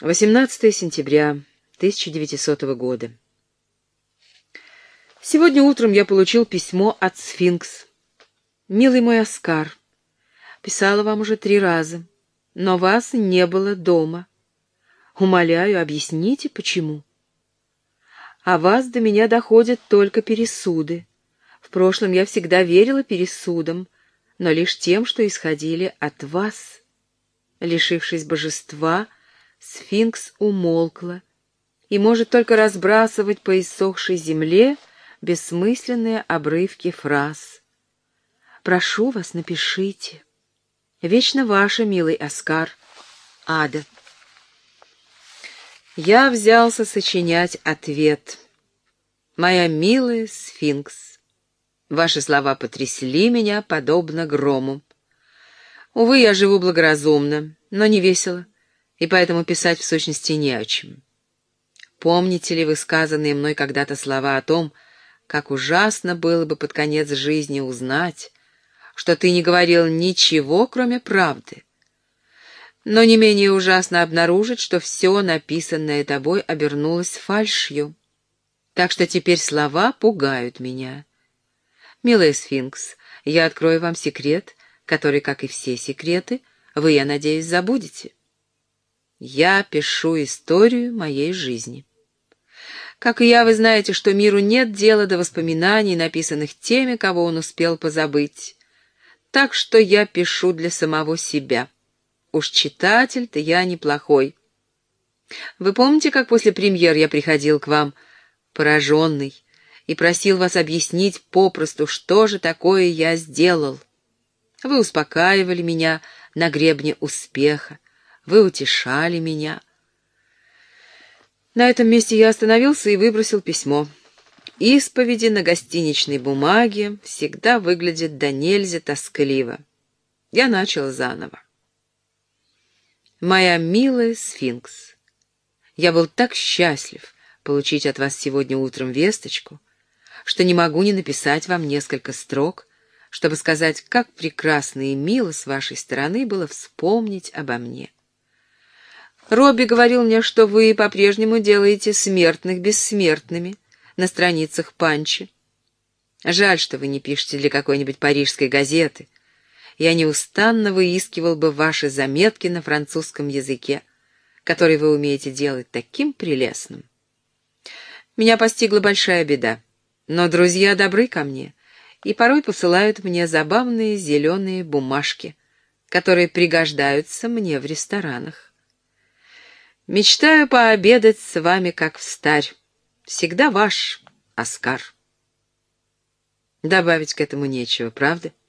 18 сентября 1900 года. Сегодня утром я получил письмо от Сфинкс. «Милый мой Оскар, писала вам уже три раза, но вас не было дома. Умоляю, объясните, почему. А вас до меня доходят только пересуды. В прошлом я всегда верила пересудам, но лишь тем, что исходили от вас. Лишившись божества, сфинкс умолкла и может только разбрасывать по иссохшей земле бессмысленные обрывки фраз. «Прошу вас, напишите. Вечно ваша, милый Оскар, Ада». Я взялся сочинять ответ. «Моя милая сфинкс, ваши слова потрясли меня, подобно грому. Увы, я живу благоразумно, но не весело, и поэтому писать в сущности не о чем. Помните ли вы сказанные мной когда-то слова о том, как ужасно было бы под конец жизни узнать, что ты не говорил ничего, кроме правды? Но не менее ужасно обнаружить, что все написанное тобой обернулось фальшью. Так что теперь слова пугают меня. Милая сфинкс, я открою вам секрет, который, как и все секреты, вы, я надеюсь, забудете. Я пишу историю моей жизни. Как и я, вы знаете, что миру нет дела до воспоминаний, написанных теми, кого он успел позабыть. Так что я пишу для самого себя. Уж читатель-то я неплохой. Вы помните, как после премьер я приходил к вам, пораженный, и просил вас объяснить попросту, что же такое я сделал? Вы успокаивали меня на гребне успеха, вы утешали меня. На этом месте я остановился и выбросил письмо. Исповеди на гостиничной бумаге всегда выглядят до нельзя тоскливо. Я начал заново. Моя милая сфинкс, я был так счастлив получить от вас сегодня утром весточку, что не могу не написать вам несколько строк, чтобы сказать, как прекрасно и мило с вашей стороны было вспомнить обо мне. Робби говорил мне, что вы по-прежнему делаете смертных бессмертными на страницах Панчи. Жаль, что вы не пишете для какой-нибудь парижской газеты, я неустанно выискивал бы ваши заметки на французском языке, которые вы умеете делать таким прелестным. Меня постигла большая беда, но друзья добры ко мне и порой посылают мне забавные зеленые бумажки, которые пригождаются мне в ресторанах. Мечтаю пообедать с вами, как встарь. Всегда ваш, Оскар. Добавить к этому нечего, правда? —